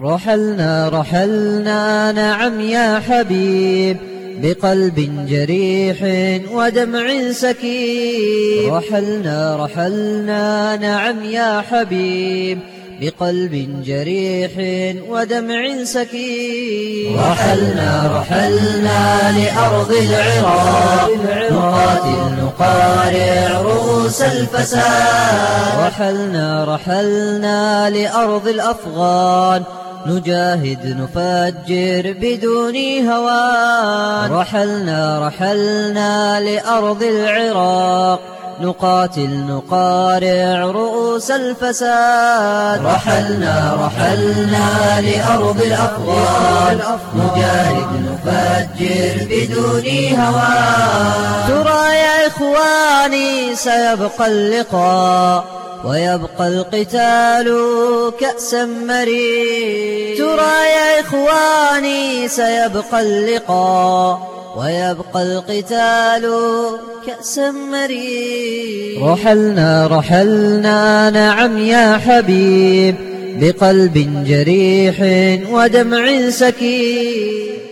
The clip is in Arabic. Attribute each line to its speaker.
Speaker 1: رحلنا رحلنا نعم يا حبيب. بقلب جريح ودمع سكيب. رحلنا رحلنا نعم يا حبيب. بقلب جريح ودمع سكيب.
Speaker 2: رحلنا رحلنا لأرض العراق. نقاتل نقارع رؤوس الفساد.
Speaker 1: رحلنا رحلنا لأرض الأفغان. نجاهد نفجر بدون هوان. رحلنا رحلنا لأرض العراق. نقاتل نقارع رؤوس الفساد.
Speaker 2: رحلنا رحلنا لأرض الأفغان نجاهد نفجر بدون هوان.
Speaker 1: ترى يا إخواني سيبقى اللقاء. ويبقى القتال كأسا مريض ترى يا إخواني سيبقى اللقاء. ويبقى القتال كأسا مريض رحلنا رحلنا نعم يا حبيب. بقلب جريح ودمع سكين